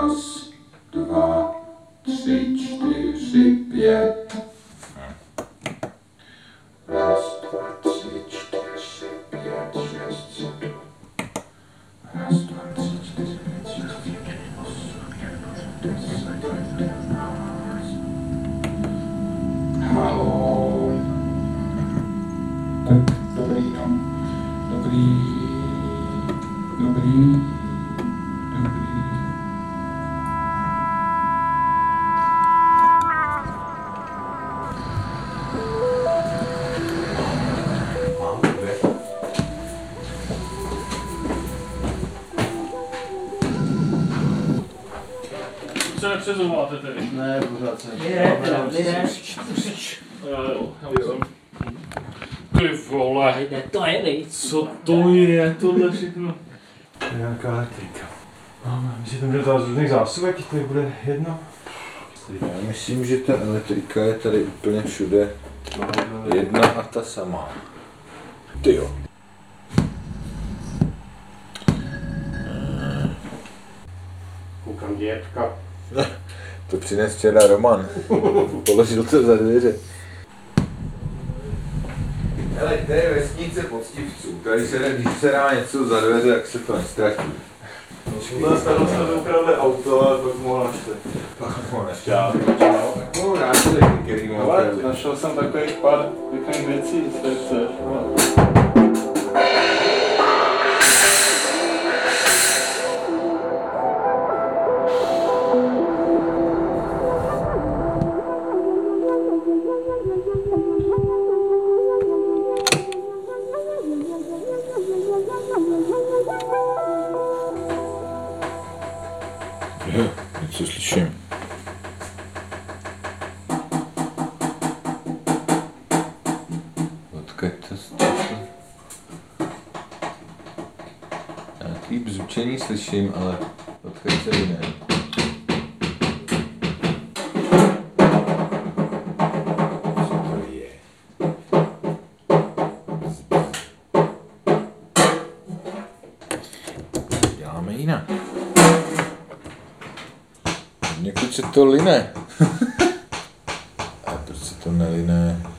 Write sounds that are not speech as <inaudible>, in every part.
Raz, dva, tři, čtyři, pět. Nepřezouváte tedy? Ne, pořád jsem. Lidé. Já jsem. Ty vole, Lidé, to je nejc. co to je tohle všechno? Nějaká elektrika. No, myslím, že to z různých zásuvek, to bude jedno. Já myslím, že ta elektrika je tady úplně všude jedna a ta samá. Ty jo. Koukám dětka. <laughs> To přines včera Roman. <laughs> Položil to za dveře. Hele, to je vesnice poctivců. Tady se, když se dá něco za dveře, tak se to nestratí. Tohle starosta to ukradli auto, ale pak mu ho našli. Čau. Takovou násilí, který mu Ale ukradli. našel jsem takových pár pěkných věcí, co chceš. Děláme jinak. Někud se to line. <laughs> A proč se to neline?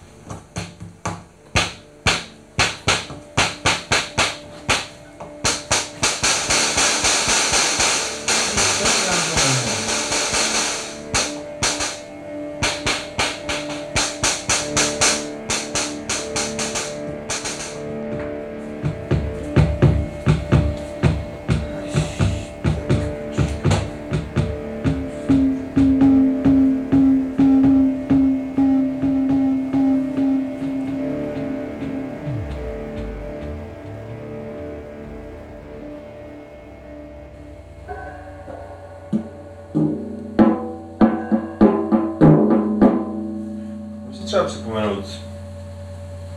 Třeba připomenout,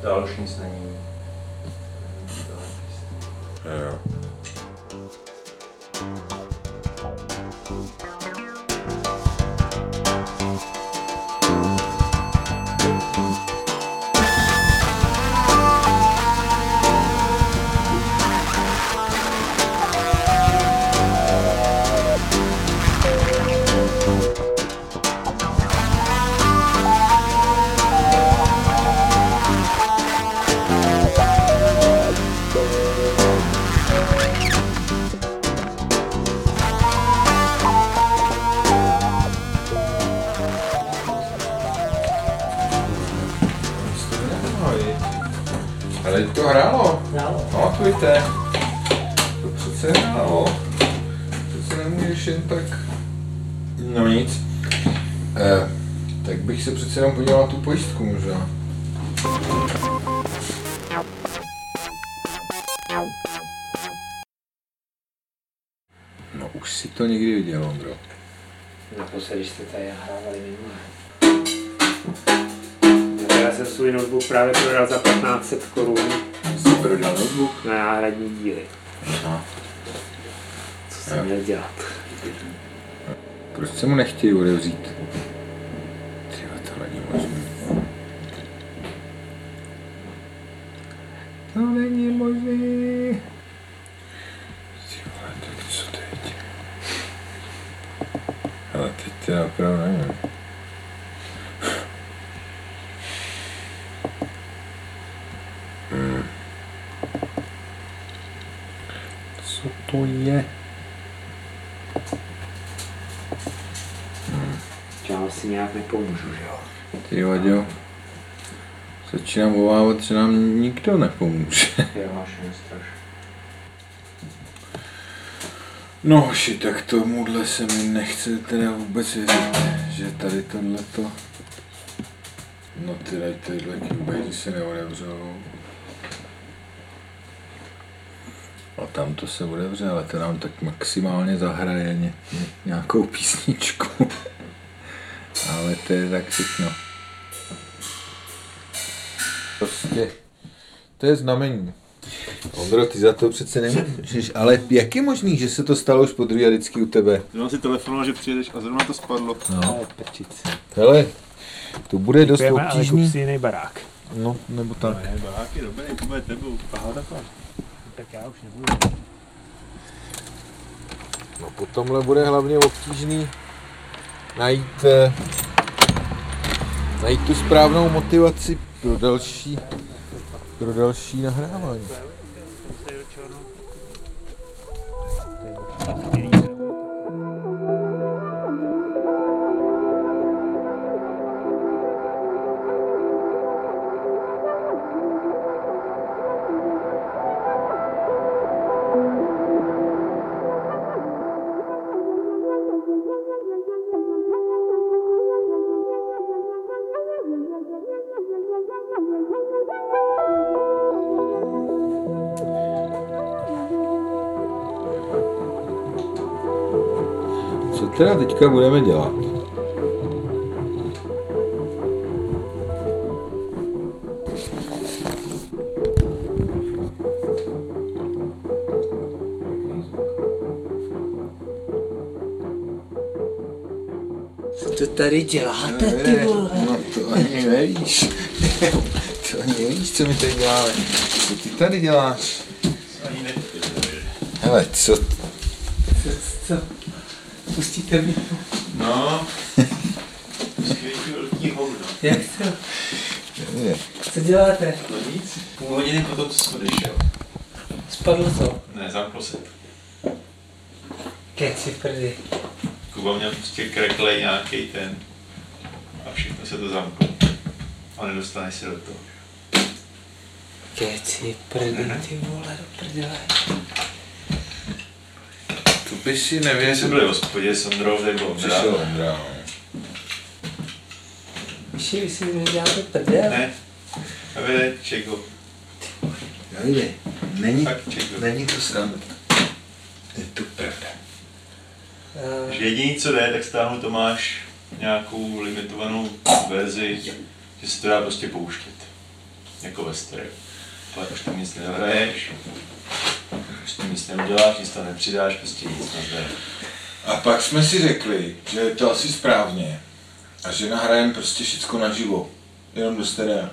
dál už nic není. Jo. Ale to hrálo. Hrálo. Pamatujte. To přece hrálo. Přece nemůžeš jen tak... No nic. Eh, tak bych se přece jenom podíval na tu pojistku možná. No už si to někdy viděl, Ondro. Naposledy, když jste tady hrávali minulé. Já jsem svůj notebook právě prodal za 1500 korun Jsi prodal notebook? na náhradní díly. Aha. Co jsem měl dělat? Proč se mu nechtějí odevřít? Tyjo, tohle není možné. To není možné. Ty vole, tak co teď? Ale teď teda opravdu nevím. Hmm. Co to je? Já si nějak nepomůžu, že jo? Ty vadě, začínám obávat, že nám nikdo nepomůže. Jo, máš straš. No hoši, tak tomuhle se mi nechce teda vůbec věřit, že tady tohleto... No ty daj tyhle kýbejdy se neodevřou. A tam to se odevře, ale to nám tak maximálně zahraje ně, nějakou písničku. To je tak všechno. Prostě, to je znamení. Ondro, ty za to přece nemůžeš, ale jak je možný, že se to stalo už po druhé vždycky u tebe? Zrovna si telefonoval, že přijedeš a zrovna to spadlo. No, hele, to bude dost Děkujeme, ale kup obtížný. si jiný barák. No, nebo tak. Ne, barák je dobrý, to bude tebou. Aha, takhle. Tak já už nebudu. No potomhle bude hlavně obtížný najít, eh, najít tu správnou motivaci pro další, pro další nahrávání. Teda teďka budeme dělat? Co to tady děláte, ty vole? No to ani nevíš. <laughs> to ani nevíš, co my tady děláme. Co ty tady děláš? Hele, co? Co, co? Pustíte mě? No. Skvělý velký hovno. Jak to? Co děláte? No nic. Půl hodiny po tom, co jsme odešel. Spadlo to? Ne, zamklo se. Keci v prdy. Kuba měl prostě kreklej nějaký ten. A všechno se to zamklo. A nedostane se do toho. Keci v prdy, ty vole, do prdele. To by si My nevěřil. jsme byli v hospodě s Ondrou, tak bylo Přišel Ondra, no. Víš, vy si mi děláte prdel? Ne. A vede, čeko. Davide, není, Tak čeko. není to sranda. Je to pravda. Uh, Že jediný, co jde, tak stáhnu Tomáš nějakou limitovanou verzi, že se to dá prostě pouštět. Jako ve stereo. Ale už tam nic nehraješ, už tam nic neuděláš, nic tam nepřidáš, prostě nic nezde. A pak jsme si řekli, že je to asi správně. A že nahrajeme prostě všecko naživo. Jenom do sterea.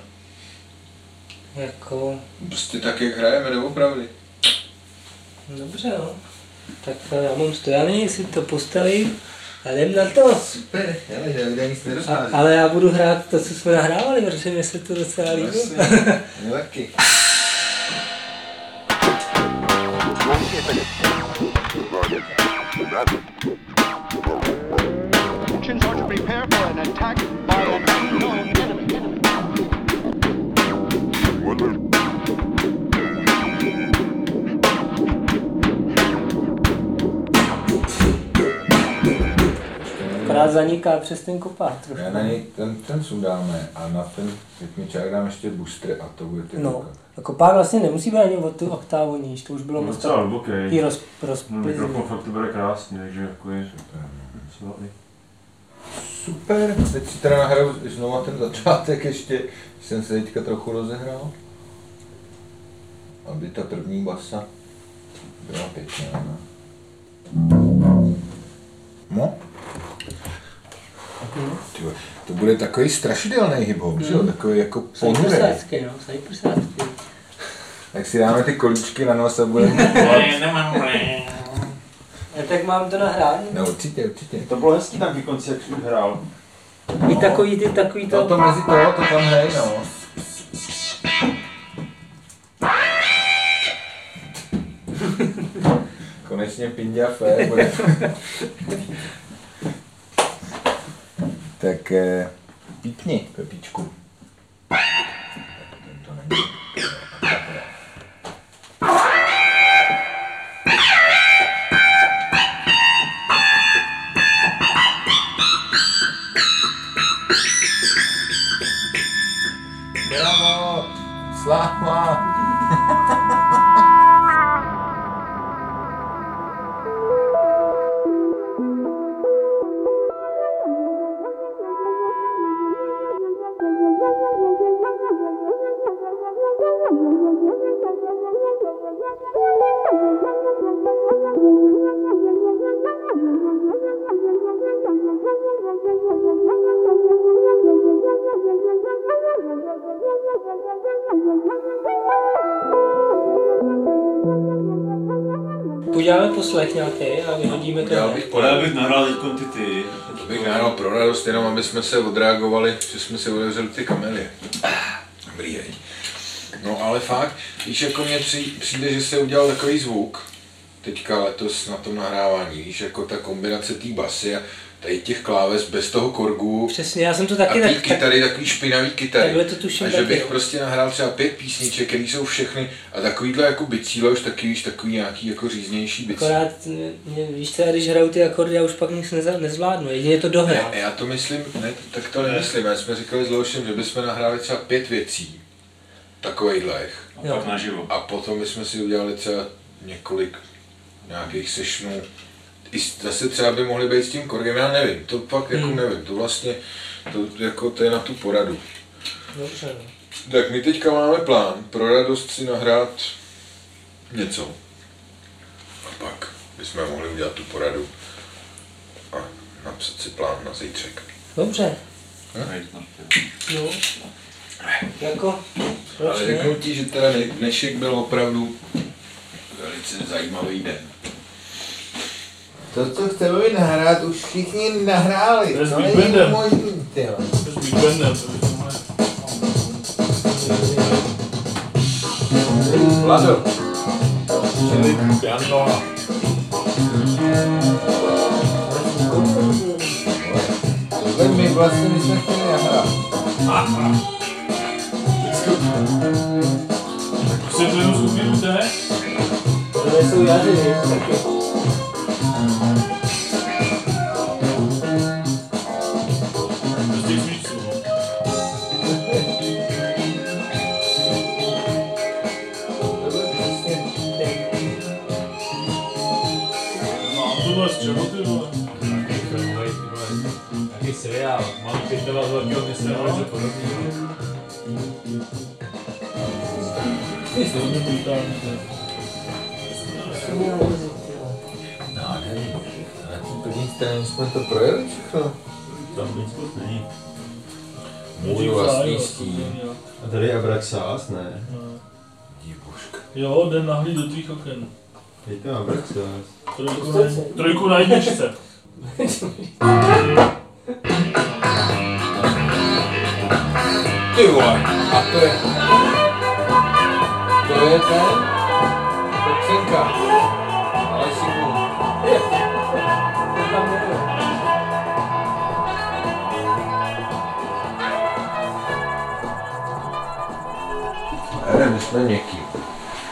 jako, Prostě tak, jak hrajeme doopravdy. dobře no. Tak eh, já mám stojany, si to postavím a jdem na to. Super, hele, Davide nic A, ale já budu hrát to, co jsme nahrávali, protože mi se to docela líbilo. <laughs> Mě taky. Russians are to prepare for an attack by an unknown enemy. Akorát zaniká přes ten kopát trošku. Já na něj ten, ten sundáme a na ten rytmičák dám ještě booster a to bude ty No, a kopák vlastně nemusí být ani o tu oktávu níž, to už bylo No moc docela hluboký. takový roz, No, mikrofon fakt to bude krásně, takže jako je docela i- Super, teď si teda nahraju znovu ten začátek ještě, jsem se teďka trochu rozehrál. Aby ta první basa byla pěkná. No. Tyhle, to bude takový strašidelný hip-hop, že jo? Takový jako ponurý. Cyprsácký, no, cyprsácký. Tak si dáme ty kolíčky na nos a budeme A <laughs> <laughs> A tak mám to nahrát? No určitě, určitě. To bylo hezký tam ke konci, jak jsi hrál. I takový ty, takový To, to... to mezi to, to tam hej, no. <laughs> Konečně Pindia Fé bude. Tak eh, pípni, Pepíčku. To není. Sláva! Poslech nějaký a vyhodíme to. Já bych Podal bych nahrál teď ty ty. To bych nahrál pro radost, jenom aby jsme se odreagovali, že jsme si otevřeli ty kamery. Dobrý, hej. No ale fakt, víš, jako mně při- přijde, že se udělal takový zvuk, teďka letos na tom nahrávání, víš, jako ta kombinace té basy a tady těch kláves bez toho korgu Přesně, já jsem to a taky ty tak, tak, kytary, takový špinavý kytary. Takhle to tuším a že bych jo. prostě nahrál třeba pět písniček, které jsou všechny a takovýhle jako bicíle, už taky, víš, takový nějaký jako říznější bicíle. akorát, mě, víš co, já když hraju ty akordy, já už pak nic neza, nezvládnu, jedině to dohrát. Ne, já to myslím, ne, tak to nemyslím, já jsme říkali s Leošem, že bychom nahráli třeba pět věcí, takovejhlech. A Jo. pak naživo. A potom bychom si udělali třeba několik nějakých sessionů. I zase třeba by mohly být s tím korgem, já nevím, to fakt jako Hmm. nevím, to vlastně, to, jako, to je na tu poradu. Dobře, no. Tak my teďka máme plán pro radost si nahrát něco. A pak bychom mohli udělat tu poradu a napsat si plán na zítřek. Dobře, Hej, no. Jako, Ale řeknu ti, že teda dne- dnešek byl opravdu velice zajímavý den. To, co chceme nahrát, už všichni nahráli. To je Big Bandem. možný. To Big Bandem, to to. Vlado, Čili piano. tohle my vlastně my jsme chtěli nahrát. Prostě tu jednu skupinu jde. To jsou jazy, taky. Jaký seriál, mám pětela z velkého města, No. něco podobného. To hodně brutální, to je. Nádherný. Na té první straně jsme to projeli všechno. Tam blízko není. Můj vlastní stín. A tady je Abraxas, ne? Divoška. Jo, jde nahlíd do tvých oken. To Abraxas. Trojku na, trojku na jedničce. <laughs> Ty vole, a to je... To je ten... Pepsinka. Ale si Ne, my jsme měkký.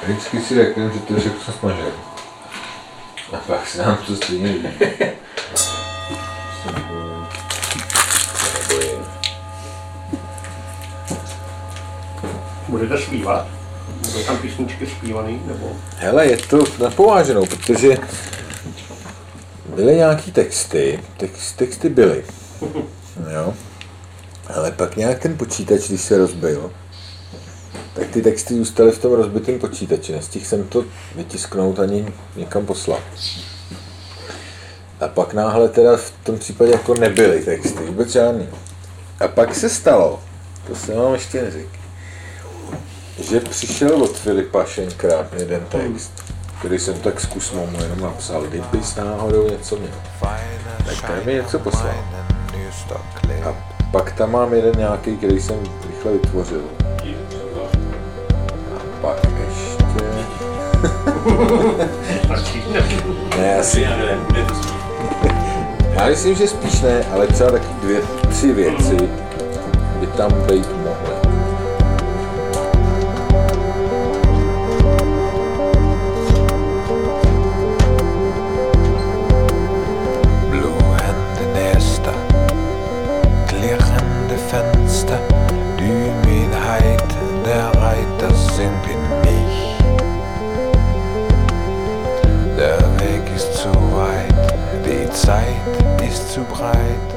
Vždycky si řekneme, že to je všechno smažek. A pak se nám to stejně líbí. Budete zpívat? Budou tam písničky zpívaný, nebo? Hele, je to napováženou, protože byly nějaký texty, text, texty byly, <laughs> jo, ale pak nějak ten počítač, když se rozbil, tak ty texty zůstaly v tom rozbitém počítači, nestihl jsem to vytisknout ani někam poslat. A pak náhle teda v tom případě jako nebyly texty, vůbec žádný. A pak se stalo, to jsem vám ještě neřekl, že přišel od Filipa Šenkra jeden text. který jsem tak zkusmo mu jenom napsal, kdybys náhodou něco měl. Tak ten mi něco poslal. A pak tam mám jeden nějaký, který jsem rychle vytvořil. A pak ještě... <laughs> ne, asi... Já myslím, že spíš ne, ale třeba taky dvě, tři věci by tam být mohly. Zu breit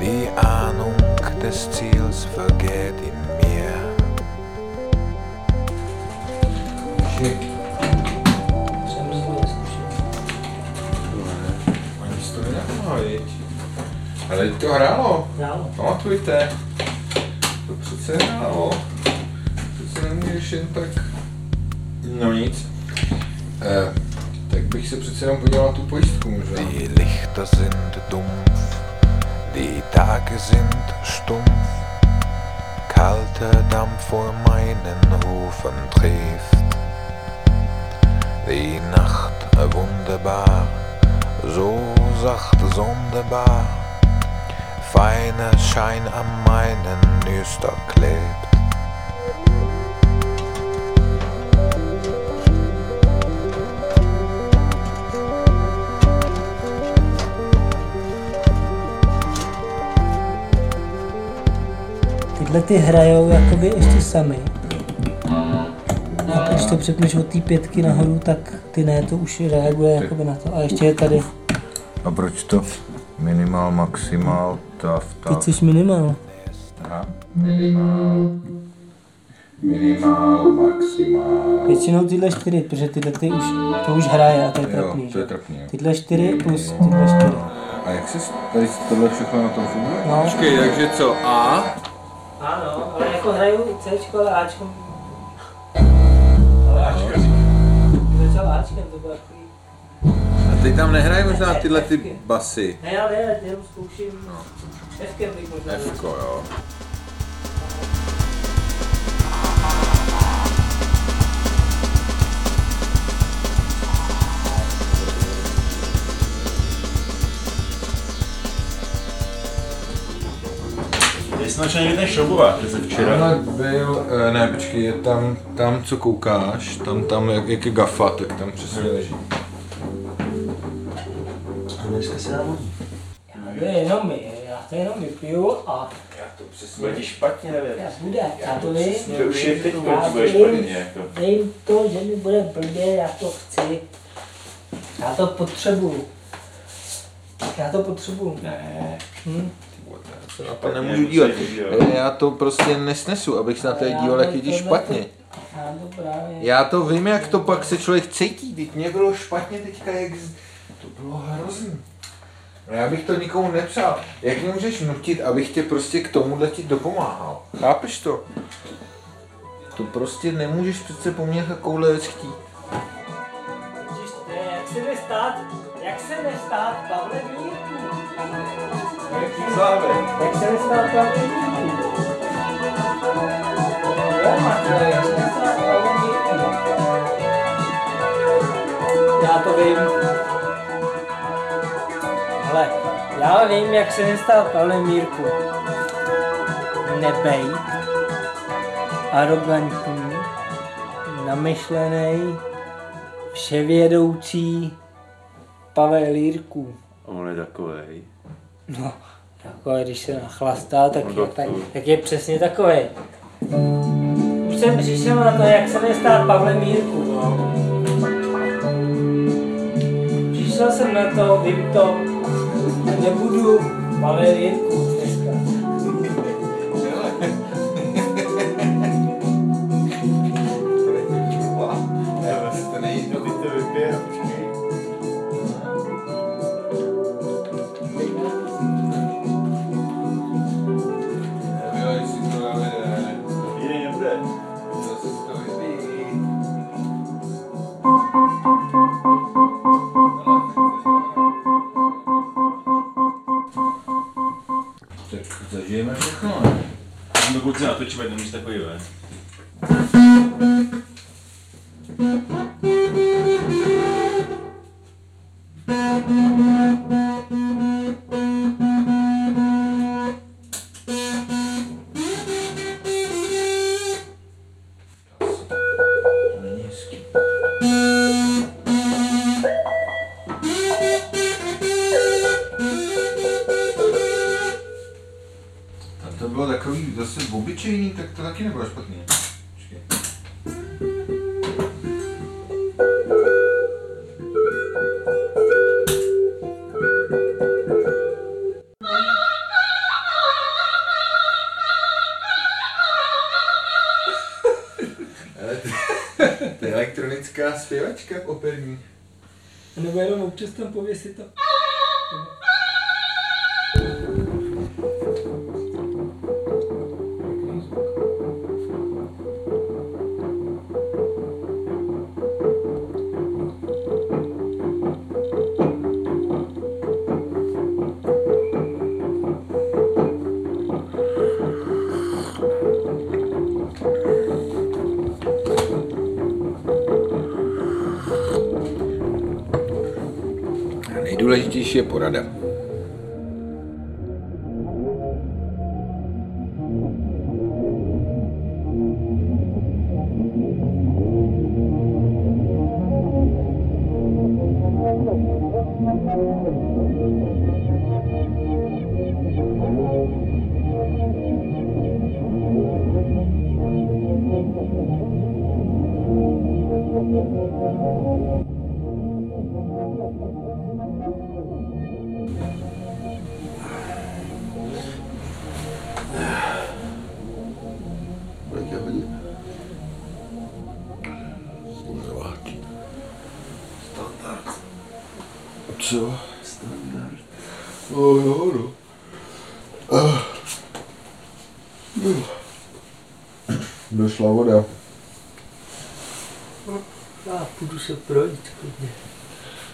Die Ahnung des Ziels vergeht in mir se to? Ale teď to hrálo, Dál. pamatujte. To přece hrálo. Přece nemůžeš jen tak... No nic. Eh, bych se přece jenom podíval na tu pojistku možná. Die Lichter sind dumpf, die Tage sind stumpf. Kalter Dampf vor meinen Hufen trifft. Die Nacht wunderbar, so sacht sonderbar. Feiner Schein an meinen Nüster klebt. Tyhle ty hrajou jakoby ještě sami. A když to přepneš od té pětky nahoru, tak ty ne, to už reaguje jakoby na to. A ještě je tady, A proč to? Minimal, maximal, taf, teď jsi minimal. Aha. Minimal. Minimál, maximál. Většinou tyhle čtyři, protože tyhle ty už, to už hraje a to je Jo, trapný. to je trapný. jo. Tyhle čtyři plus tyhle čtyři. A jak se tady tohle všechno na tom funguje? No. Počkej, takže co? A? Ano, ale jako hrajou C, ale Ačko. Ale Ačko. Začal Ačkem, to bylo takový. A teď tam nehrají možná tyhle ty basy. Ne, já ne, jenom zkouším. Fkem bych možná. Fko, jo. Jsi našel někde ten šroubovák, přece včera. Tamhle byl, eh, ne počkej, je tam, tam co koukáš, tam, tam jak, jak je gafa, tak tam přesně leží. Dneska se nám hodí. Já to jenom, já to jenom vypiju a Bude ti špatně, nevím. já bude, já to vím. To už je teď, Já ti bude vím, špatně, jako. Vím to, že mi bude blbě, já to chci. Já to potřebuju. Já to potřebuju. Ne. Hm? Se na to nemůžu dívat. Já to prostě nesnesu, abych se na to díval, jak je ti špatně. Já to právě. Já to vím, jak to pak se člověk cítí. Teď mě bylo špatně teďka, jak... z- To bylo hrozný. No Já bych to nikomu nepřál. Jak mě můžeš nutit, abych tě prostě k tomuhle ti dopomáhal? Chápeš to? To prostě nemůžeš přece po mně takovouhle věc chtít. Vidíš, to je, jak se nestát, jak se nestát Pavle jak se Pavle Mírku. Já to vím. Ale já vím, jak se nestát Pavle Mírku. Nebej. Arrogantní. Namyšlený vševědoucí Pavel Jirku. On je takovej. No, jako když se nachlastá, tak, No, je, tak, tak je přesně takový. Už jsem přišel na to, jak se nestát Pavlem Jirku. No. Přišel jsem na to, vím to, a nebudu Pavel Jirku Dokud se natočíme, nemůžeš takový ven. To elektronická zpěvačka operní. Nebo jenom občas tam pověsit to.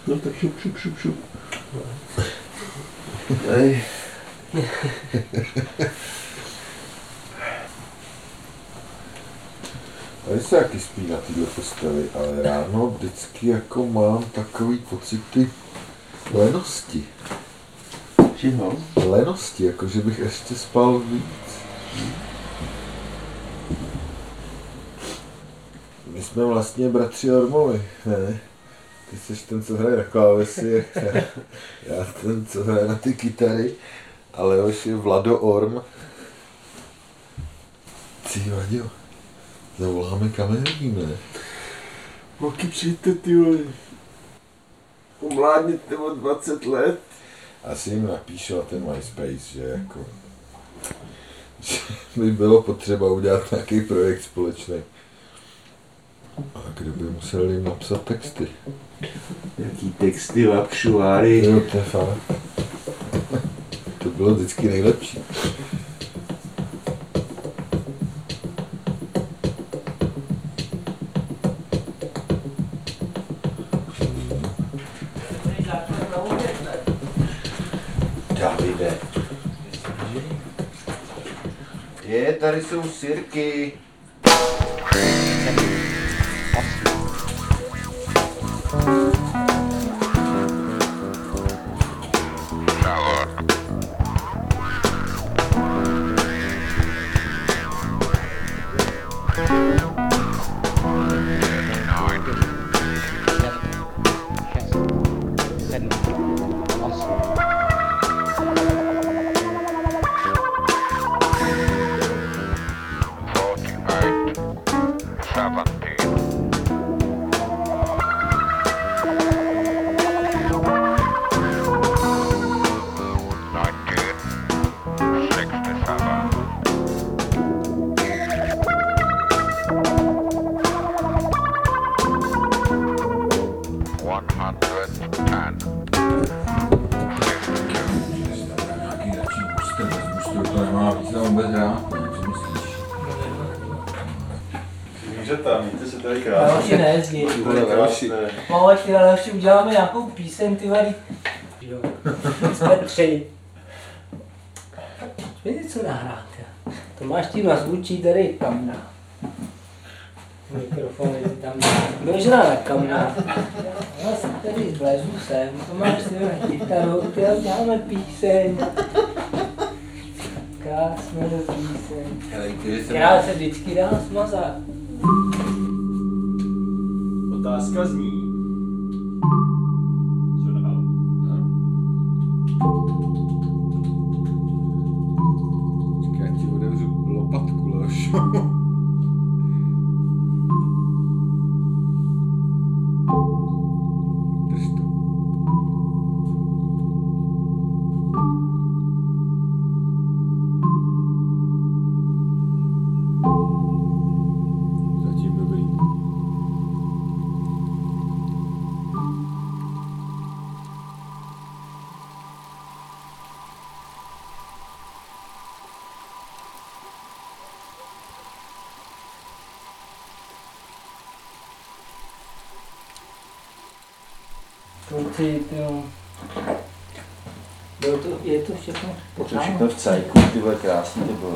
No tak šup, šup, šup, šup. Ej. Tady se taky spí na této posteli, ale ráno vždycky jako mám takový pocity lenosti. Čeho? Lenosti, jako že bych ještě spal víc. My jsme vlastně bratři Ormovi, ne? Ty jsi ten, co hraje na klávesi, <laughs> já ten, co hraje na ty kytary, ale už je Vlado Orm. Ty Vaďo, zavoláme kameru, ne? Holky, přijďte ty vole. Omládněte o 20 let. Asi jim napíšu na ten MySpace, že jako že by bylo potřeba udělat nějaký projekt společný. A kdo by musel jim napsat texty? Jaký texty, lapšuáry. Jo, to je fakt. To bylo vždycky nejlepší. Davide. Je, tady jsou sirky. Música Ještě uděláme nějakou píseň, ty vady. Jo. <laughs> Jsme tři. Víte, co nahrát? jo? To máš tím na zvučí tady kamna. Mikrofony tam. Běžná na kamna. Já se tady vlezu sem. To máš si na kytaru, ty děláme píseň. Krásně do píseň. Já se vždycky dá smazat. Otázka zní. Thank you. Jo. Bylo to, je to všechno To všechno v cajku, ty vole krásný to bylo.